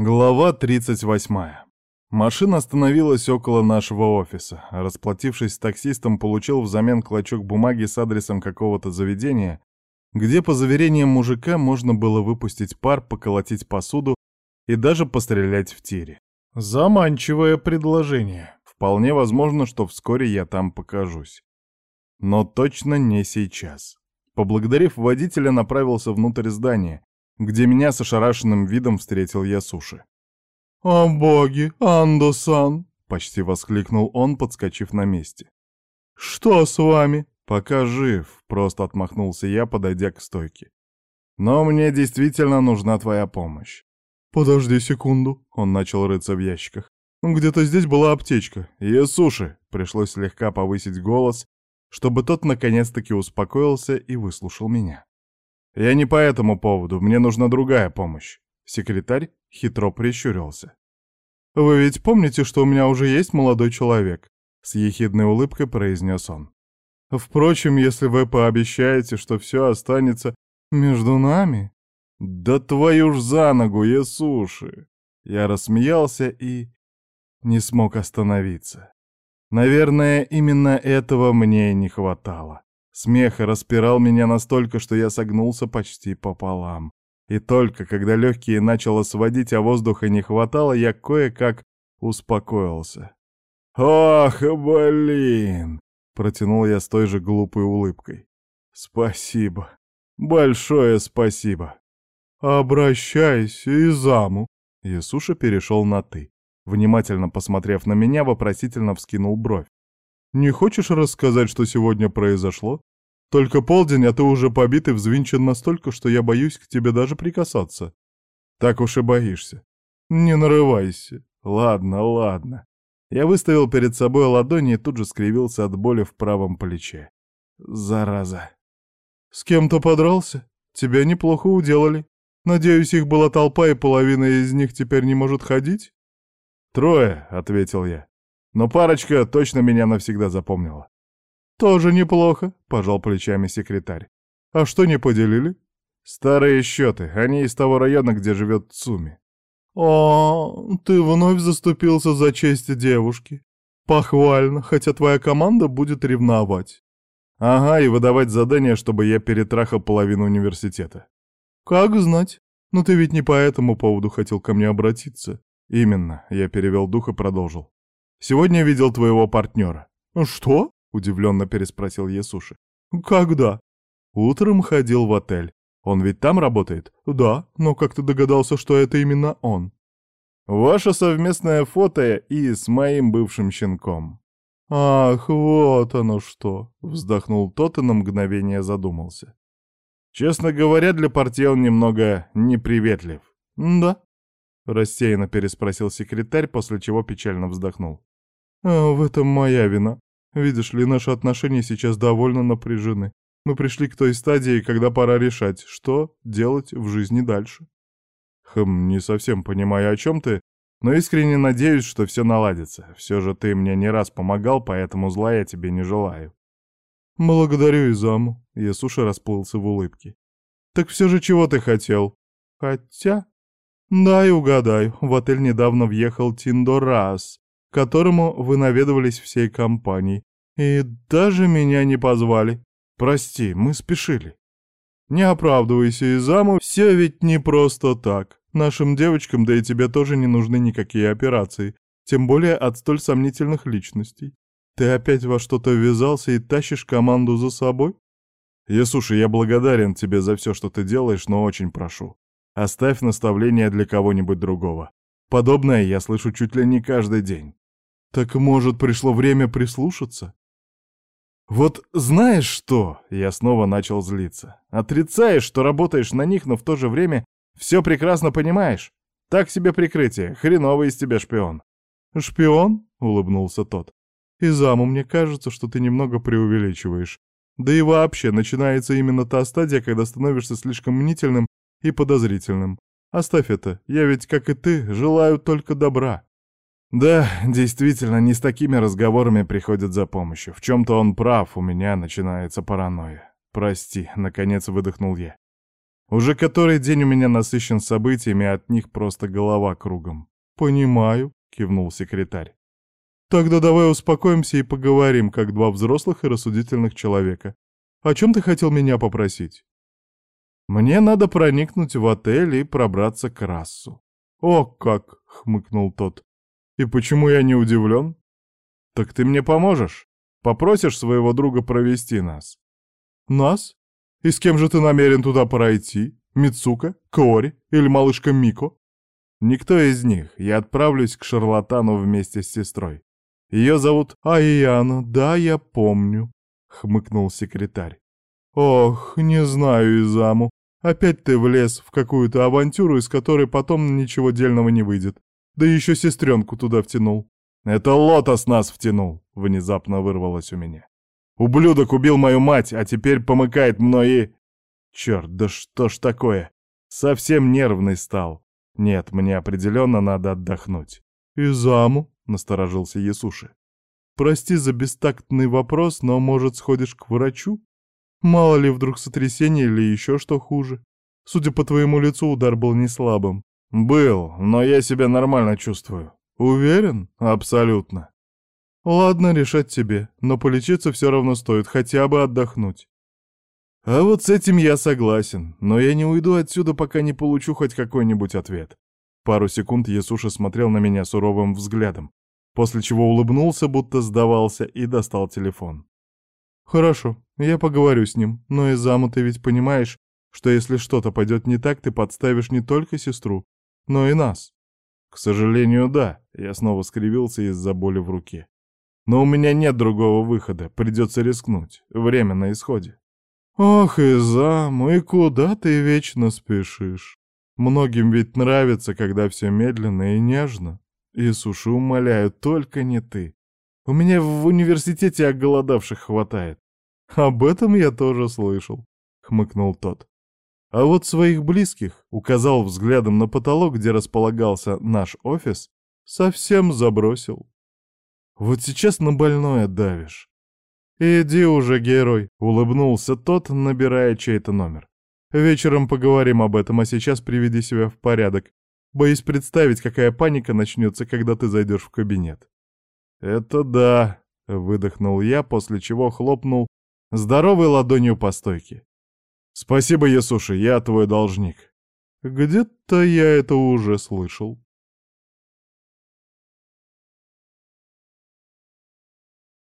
Глава 38. Машина остановилась около нашего офиса. Расплатившись с таксистом, получил взамен клочок бумаги с адресом какого-то заведения, где, по заверениям мужика, можно было выпустить пар, поколотить посуду и даже пострелять в тире. Заманчивое предложение. Вполне возможно, что вскоре я там покажусь. Но точно не сейчас. Поблагодарив водителя, направился внутрь здания, где меня с ошарашенным видом встретил я суши. «О боги, Андо-сан!» — почти воскликнул он, подскочив на месте. «Что с вами?» «Пока жив», — просто отмахнулся я, подойдя к стойке. «Но мне действительно нужна твоя помощь». «Подожди секунду», — он начал рыться в ящиках. «Где-то здесь была аптечка. И суши». Пришлось слегка повысить голос, чтобы тот наконец-таки успокоился и выслушал меня. «Я не по этому поводу, мне нужна другая помощь». Секретарь хитро прищурился. «Вы ведь помните, что у меня уже есть молодой человек?» С ехидной улыбкой произнес он. «Впрочем, если вы пообещаете, что все останется между нами...» «Да твою ж за ногу, Есуши!» Я рассмеялся и... не смог остановиться. Наверное, именно этого мне и не хватало. Смех распирал меня настолько, что я согнулся почти пополам. И только когда легкие начало сводить, а воздуха не хватало, я кое-как успокоился. «Ох, блин!» — протянул я с той же глупой улыбкой. «Спасибо. Большое спасибо. Обращайся, Изаму!» Ясуша перешел на «ты». Внимательно посмотрев на меня, вопросительно вскинул бровь. «Не хочешь рассказать, что сегодня произошло? Только полдень, а ты уже побит и взвинчен настолько, что я боюсь к тебе даже прикасаться. Так уж и боишься. Не нарывайся. Ладно, ладно. Я выставил перед собой ладони и тут же скривился от боли в правом плече. Зараза. С кем-то подрался? Тебя неплохо уделали. Надеюсь, их была толпа, и половина из них теперь не может ходить? Трое, — ответил я. Но парочка точно меня навсегда запомнила. «Тоже неплохо», — пожал плечами секретарь. «А что не поделили?» «Старые счеты. Они из того района, где живет Цуми». «О, ты вновь заступился за честь девушки. Похвально, хотя твоя команда будет ревновать». «Ага, и выдавать задания, чтобы я перетрахал половину университета». «Как знать. Но ты ведь не по этому поводу хотел ко мне обратиться». «Именно», — я перевел дух и продолжил. «Сегодня видел твоего партнера». «Что?» — удивленно переспросил Есуши. «Когда?» «Утром ходил в отель. Он ведь там работает?» «Да, но как ты догадался, что это именно он?» «Ваше совместное фото и с моим бывшим щенком». «Ах, вот оно что!» — вздохнул тот и на мгновение задумался. «Честно говоря, для партии он немного неприветлив». «Да?» — рассеянно переспросил секретарь, после чего печально вздохнул. «А в этом моя вина. Видишь ли, наши отношения сейчас довольно напряжены. Мы пришли к той стадии, когда пора решать, что делать в жизни дальше. Хм, не совсем понимаю, о чем ты, но искренне надеюсь, что все наладится. Все же ты мне не раз помогал, поэтому зла я тебе не желаю. Благодарю, Изаму. Ясуша расплылся в улыбке. Так все же чего ты хотел? Хотя... Дай угадаю, в отель недавно въехал Тиндорас, которому вы наведывались всей компанией, и даже меня не позвали. Прости, мы спешили. Не оправдывайся, Изаму, все ведь не просто так. Нашим девочкам, да и тебе тоже не нужны никакие операции, тем более от столь сомнительных личностей. Ты опять во что-то ввязался и тащишь команду за собой? Ясуши, я благодарен тебе за все, что ты делаешь, но очень прошу. Оставь наставление для кого-нибудь другого. Подобное я слышу чуть ли не каждый день. Так, может, пришло время прислушаться? Вот знаешь что? Я снова начал злиться. Отрицаешь, что работаешь на них, но в то же время все прекрасно понимаешь. Так себе прикрытие, хреновый из тебя шпион. Шпион? Улыбнулся тот. Изаму, мне кажется, что ты немного преувеличиваешь. Да и вообще, начинается именно та стадия, когда становишься слишком мнительным и подозрительным. Оставь это, я ведь, как и ты, желаю только добра. Да, действительно, не с такими разговорами приходят за помощью. В чем-то он прав, у меня начинается паранойя. Прости, наконец выдохнул я. Уже который день у меня насыщен событиями, а от них просто голова кругом. «Понимаю», — кивнул секретарь. «Тогда давай успокоимся и поговорим, как два взрослых и рассудительных человека. О чем ты хотел меня попросить?» «Мне надо проникнуть в отель и пробраться к расу». «О, как!» — хмыкнул тот. «И почему я не удивлен?» «Так ты мне поможешь? Попросишь своего друга провести нас?» «Нас? И с кем же ты намерен туда пройти? Мицука, Кори или малышка Мико?» «Никто из них. Я отправлюсь к шарлатану вместе с сестрой. Ее зовут Айяна, да, я помню», — хмыкнул секретарь. «Ох, не знаю, Изаму. Опять ты влез в какую-то авантюру, из которой потом ничего дельного не выйдет. Да еще сестренку туда втянул». «Это Лотос нас втянул», — внезапно вырвалось у меня. Ублюдок убил мою мать, а теперь помыкает мной и... Черт, да что ж такое? Совсем нервный стал. Нет, мне определенно надо отдохнуть. «Изаму?» — насторожился Ясуши. «Прости за бестактный вопрос, но, может, сходишь к врачу? Мало ли вдруг сотрясение или еще что хуже. Судя по твоему лицу, удар был не слабым». «Был, но я себя нормально чувствую». «Уверен? Абсолютно». Ладно, решать тебе, но полечиться все равно стоит, хотя бы отдохнуть. А вот с этим я согласен, но я не уйду отсюда, пока не получу хоть какой-нибудь ответ. Пару секунд Ясуша смотрел на меня суровым взглядом, после чего улыбнулся, будто сдавался, и достал телефон. «Хорошо, я поговорю с ним, но из заму ты ведь понимаешь, что если что-то пойдет не так, ты подставишь не только сестру, но и нас». «К сожалению, да», — я снова скривился из-за боли в руке. Но у меня нет другого выхода, придется рискнуть. Время на исходе. Ох, Изам, и куда ты вечно спешишь? Многим ведь нравится, когда все медленно и нежно. И суши умоляю, только не ты. У меня в университете оголодавших хватает. Об этом я тоже слышал, хмыкнул тот. А вот своих близких, указал взглядом на потолок, где располагался наш офис, совсем забросил. Вот сейчас на больное давишь. «Иди уже, герой», — улыбнулся тот, набирая чей-то номер. «Вечером поговорим об этом, а сейчас приведи себя в порядок. Боюсь представить, какая паника начнется, когда ты зайдешь в кабинет». «Это да», — выдохнул я, после чего хлопнул здоровой ладонью по стойке. «Спасибо, Ясуши, я твой должник». «Где-то я это уже слышал».